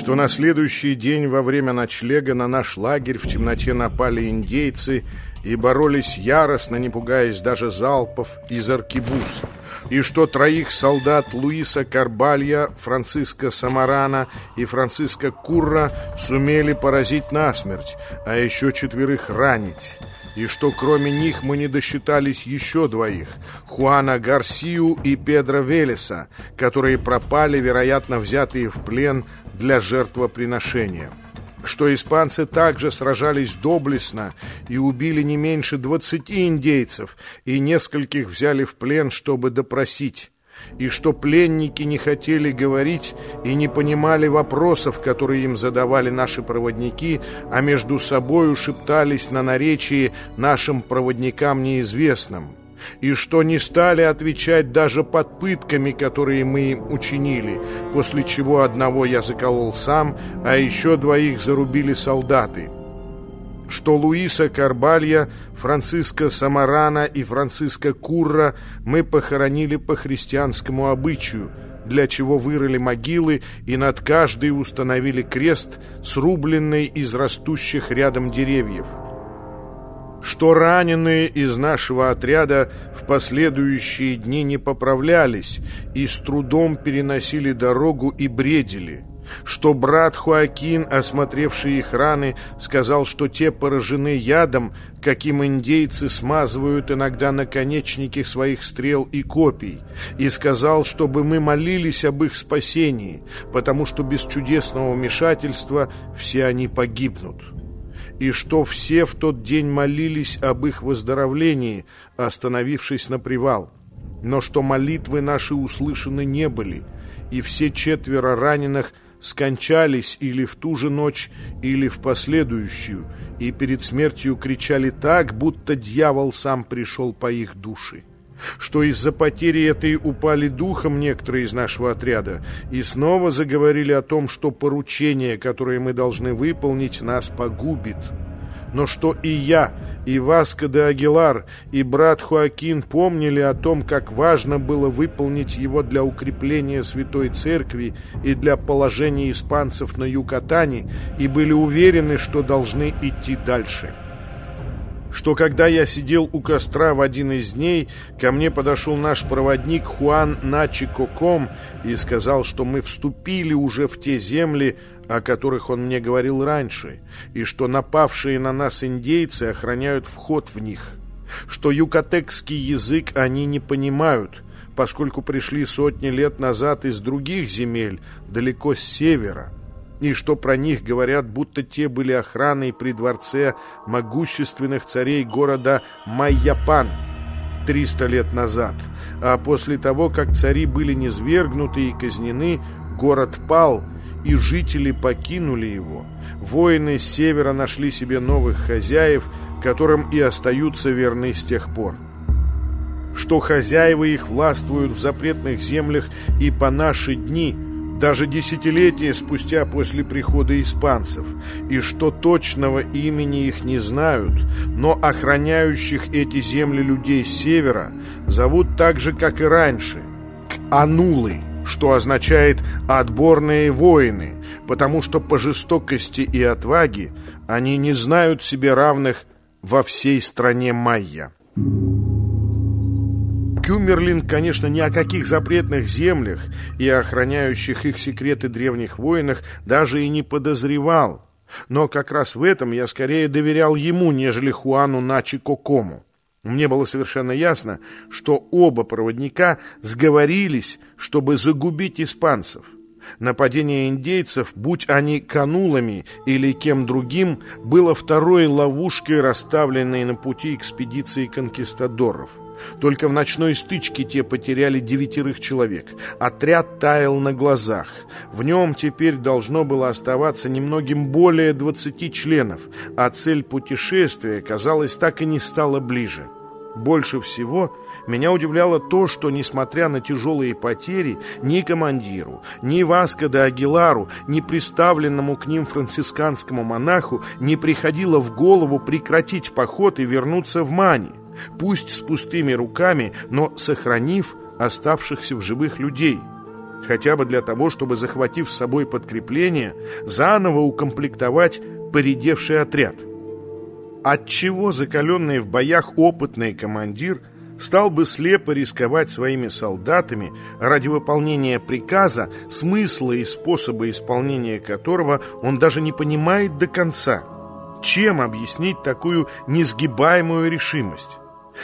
что на следующий день во время ночлега на наш лагерь в темноте напали индейцы и боролись яростно, не пугаясь даже залпов из аркебуз, и что троих солдат Луиса Карбалья, Франциско Самарана и Франциско Курра сумели поразить насмерть, а еще четверых ранить. И что кроме них мы не досчитались еще двоих – Хуана Гарсию и Педро Велеса, которые пропали, вероятно, взятые в плен для жертвоприношения. Что испанцы также сражались доблестно и убили не меньше 20 индейцев и нескольких взяли в плен, чтобы допросить и что пленники не хотели говорить и не понимали вопросов, которые им задавали наши проводники, а между собою шептались на наречии нашим проводникам неизвестным, и что не стали отвечать даже под пытками, которые мы им учинили, после чего одного я заколол сам, а еще двоих зарубили солдаты» что Луиса Карбалья, Франциско Самарана и Франциско Курра мы похоронили по христианскому обычаю, для чего вырыли могилы и над каждой установили крест, срубленный из растущих рядом деревьев. Что раненые из нашего отряда в последующие дни не поправлялись и с трудом переносили дорогу и бредили – что брат Хуакин, осмотревший их раны, сказал, что те поражены ядом, каким индейцы смазывают иногда наконечники своих стрел и копий, и сказал, чтобы мы молились об их спасении, потому что без чудесного вмешательства все они погибнут и что все в тот день молились об их выздоровлении, остановившись на привал, но что молитвы наши услышаны не были, и все четверо раненых – скончались или в ту же ночь, или в последующую, и перед смертью кричали так, будто дьявол сам пришел по их души. Что из-за потери этой упали духом некоторые из нашего отряда и снова заговорили о том, что поручение, которое мы должны выполнить, нас погубит. Но что и я, и Васко де Агилар, и брат Хуакин помнили о том, как важно было выполнить его для укрепления Святой Церкви и для положения испанцев на Юкатане, и были уверены, что должны идти дальше что когда я сидел у костра в один из дней, ко мне подошел наш проводник Хуан Начикоком и сказал, что мы вступили уже в те земли, о которых он мне говорил раньше, и что напавшие на нас индейцы охраняют вход в них, что юкатекский язык они не понимают, поскольку пришли сотни лет назад из других земель, далеко с севера, и что про них говорят, будто те были охраной при дворце могущественных царей города Майяпан 300 лет назад. А после того, как цари были низвергнуты и казнены, город пал, и жители покинули его. Воины с севера нашли себе новых хозяев, которым и остаются верны с тех пор. Что хозяева их властвуют в запретных землях и по наши дни – даже десятилетия спустя после прихода испанцев, и что точного имени их не знают, но охраняющих эти земли людей севера зовут так же, как и раньше, Анулы, что означает «отборные воины», потому что по жестокости и отваге они не знают себе равных во всей стране майя. Кюмерлин, конечно, ни о каких запретных землях и охраняющих их секреты древних воинах даже и не подозревал. Но как раз в этом я скорее доверял ему, нежели Хуану Начи Кокому. Мне было совершенно ясно, что оба проводника сговорились, чтобы загубить испанцев. Нападение индейцев, будь они канулами или кем другим, было второй ловушкой, расставленной на пути экспедиции конкистадоров. Только в ночной стычке те потеряли девятерых человек. Отряд таял на глазах. В нем теперь должно было оставаться немногим более двадцати членов, а цель путешествия, казалось, так и не стала ближе. Больше всего меня удивляло то, что, несмотря на тяжелые потери, ни командиру, ни Васко де Агилару, ни приставленному к ним францисканскому монаху не приходило в голову прекратить поход и вернуться в Мани пусть с пустыми руками, но сохранив оставшихся в живых людей. хотя бы для того, чтобы, захватив с собой подкрепление, заново укомплектовать поредевший отряд. Отчего закаленный в боях опытный командир стал бы слепо рисковать своими солдатами ради выполнения приказа, смысла и способа исполнения которого он даже не понимает до конца? Чем объяснить такую несгибаемую решимость?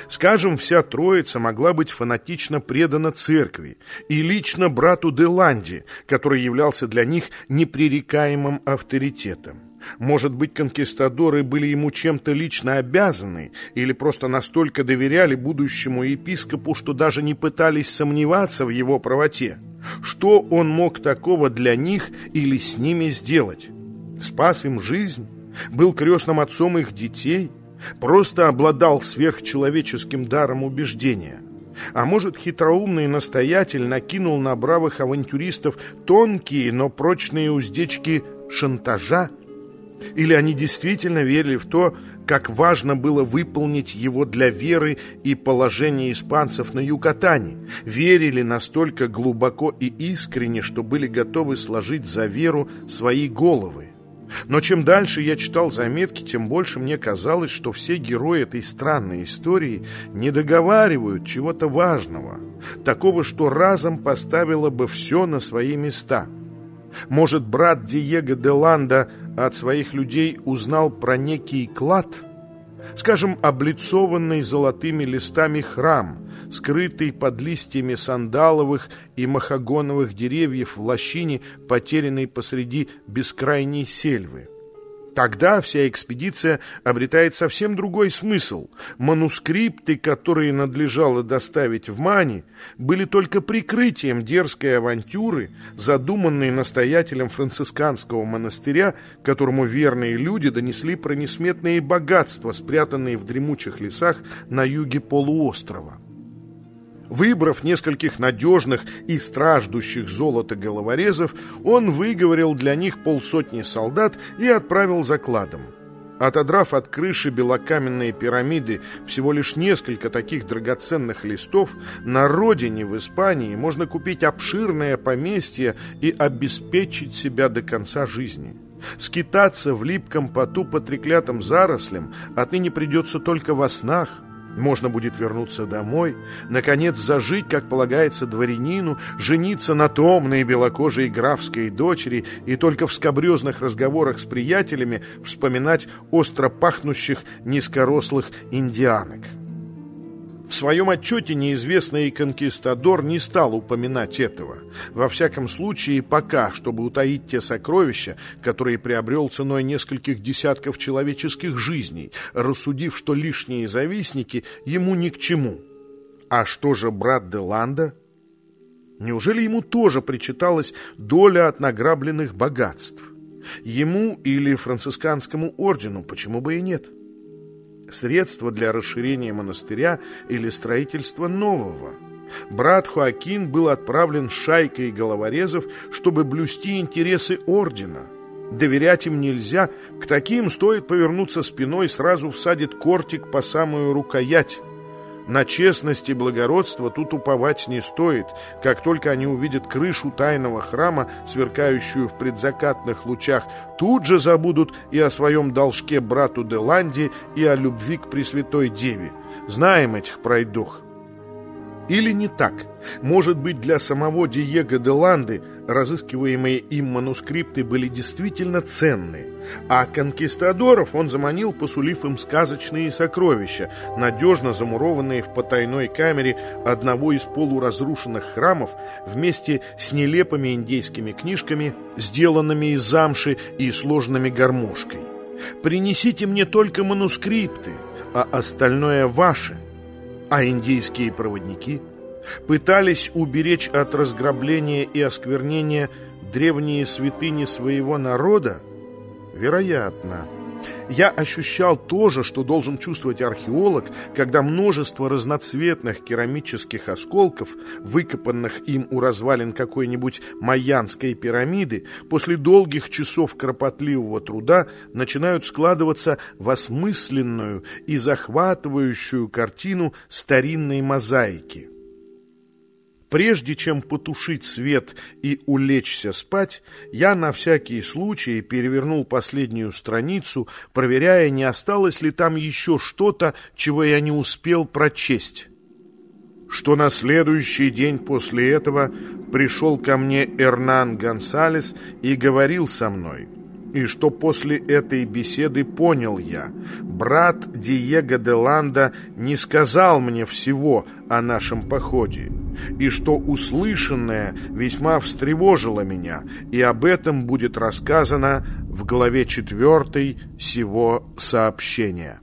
Скажем, вся троица могла быть фанатично предана церкви и лично брату Деланди, который являлся для них непререкаемым авторитетом. Может быть, конкистадоры были ему чем-то лично обязаны или просто настолько доверяли будущему епископу, что даже не пытались сомневаться в его правоте. Что он мог такого для них или с ними сделать? Спас им жизнь? Был крестным отцом их детей? Просто обладал сверхчеловеческим даром убеждения? А может, хитроумный настоятель накинул на бравых авантюристов тонкие, но прочные уздечки шантажа? Или они действительно верили в то, как важно было выполнить его для веры и положения испанцев на Юкатане? Верили настолько глубоко и искренне, что были готовы сложить за веру свои головы? Но чем дальше я читал заметки, тем больше мне казалось, что все герои этой странной истории не договаривают чего-то важного, такого, что разом поставило бы все на свои места. Может, брат Диего де Ланда от своих людей узнал про некий клад, скажем, облицованный золотыми листами храм, скрытый под листьями сандаловых и махагоновых деревьев в лощине, потерянной посреди бескрайней сельвы. Тогда вся экспедиция обретает совсем другой смысл. Манускрипты, которые надлежало доставить в Мани, были только прикрытием дерзкой авантюры, задуманной настоятелем францисканского монастыря, которому верные люди донесли про несметные богатства, спрятанные в дремучих лесах на юге полуострова. Выбрав нескольких надежных и страждущих золота головорезов, он выговорил для них полсотни солдат и отправил закладом. Отодрав от крыши белокаменные пирамиды всего лишь несколько таких драгоценных листов, на родине в Испании можно купить обширное поместье и обеспечить себя до конца жизни. Скитаться в липком поту по треклятым зарослям отныне придется только во снах, можно будет вернуться домой, наконец зажить, как полагается дворянину, жениться на томной белокожей графской дочери и только в скобрезных разговорах с приятелями вспоминать остро пахнущих низкорослых индианок. В своем отчете неизвестный конкистадор не стал упоминать этого. Во всяком случае, пока, чтобы утаить те сокровища, которые приобрел ценой нескольких десятков человеческих жизней, рассудив, что лишние завистники ему ни к чему. А что же брат Деланда? Неужели ему тоже причиталась доля от награбленных богатств? Ему или францисканскому ордену, почему бы и нет? — средства для расширения монастыря или строительства нового. Брат Хуакин был отправлен шайкой головорезов, чтобы блюсти интересы ордена. Доверять им нельзя, к таким стоит повернуться спиной, сразу всадит кортик по самую рукоять. На честность и благородство тут уповать не стоит. Как только они увидят крышу тайного храма, сверкающую в предзакатных лучах, тут же забудут и о своем должке брату Деланде, и о любви к Пресвятой Деве. Знаем этих пройдох. Или не так? Может быть, для самого Диего де Ланды разыскиваемые им манускрипты были действительно ценны, а конкистадоров он заманил, посулив им сказочные сокровища, надежно замурованные в потайной камере одного из полуразрушенных храмов вместе с нелепыми индейскими книжками, сделанными из замши и сложными гармошкой. «Принесите мне только манускрипты, а остальное ваше», а индийские проводники пытались уберечь от разграбления и осквернения древние святыни своего народа? Вероятно. Я ощущал то же, что должен чувствовать археолог, когда множество разноцветных керамических осколков, выкопанных им у развалин какой-нибудь майянской пирамиды, после долгих часов кропотливого труда начинают складываться в осмысленную и захватывающую картину старинной мозаики. Прежде чем потушить свет и улечься спать, я на всякий случай перевернул последнюю страницу, проверяя, не осталось ли там еще что-то, чего я не успел прочесть. Что на следующий день после этого пришел ко мне Эрнан Гонсалес и говорил со мной – и что после этой беседы понял я. Брат Диего де Ланда не сказал мне всего о нашем походе, и что услышанное весьма встревожило меня, и об этом будет рассказано в главе 4 сего сообщения.